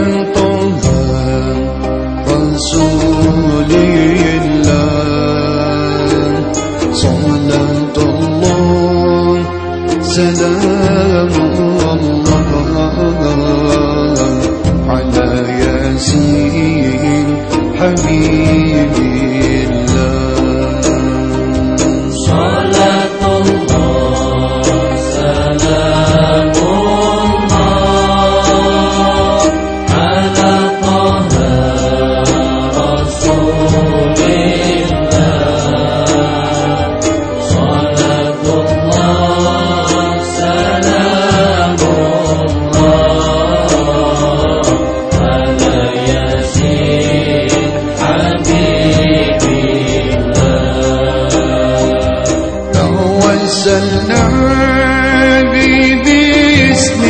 viento قلبي باسم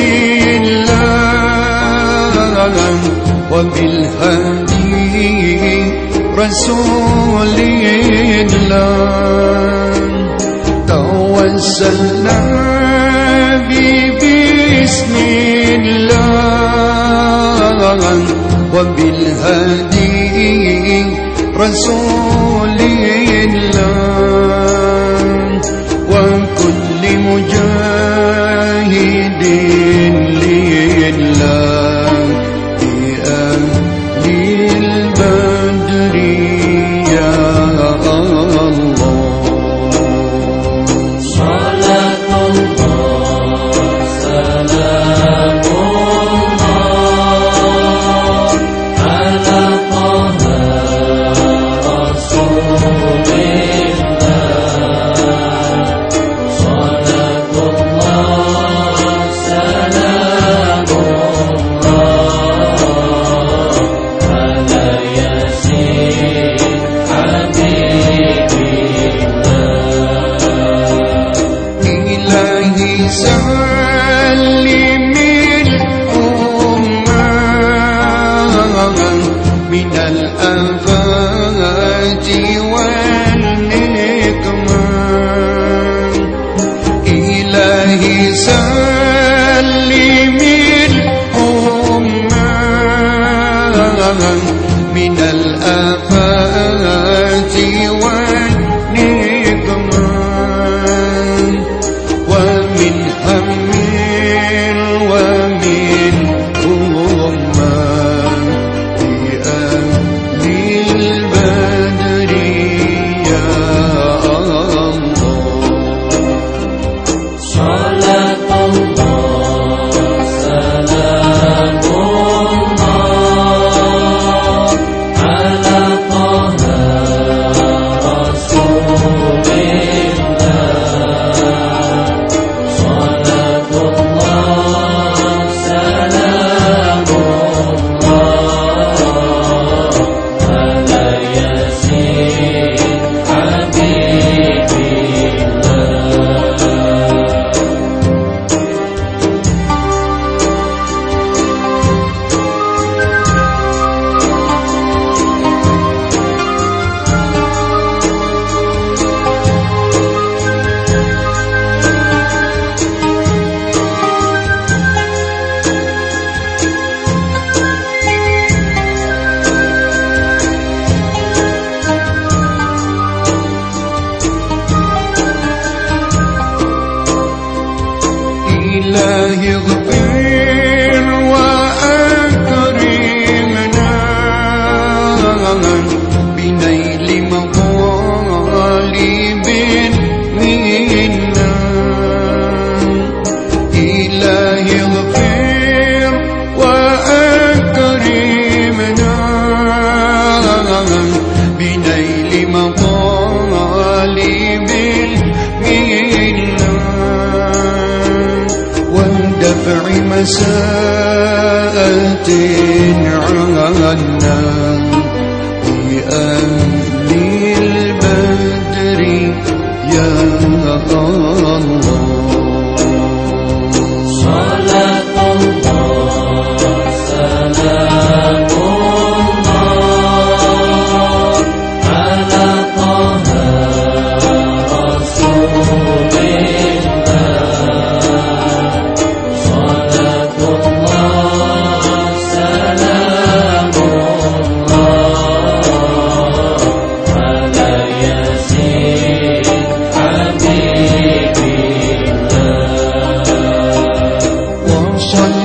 الله وبالهدي رسول الله توسلنا باسم الله وبالهدي رسول الله من الآفات والنقمة إلهي سلم الأمة من الآفات الله يغفر وأكرمنا بنيل مظالم منا. إله يغفر وأكرمنا بنيل وساءت عنا بأهل البدر يا الله.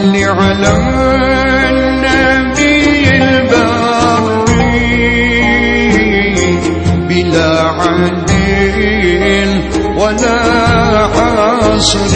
صل على النبي البري بلا عدل ولا حصر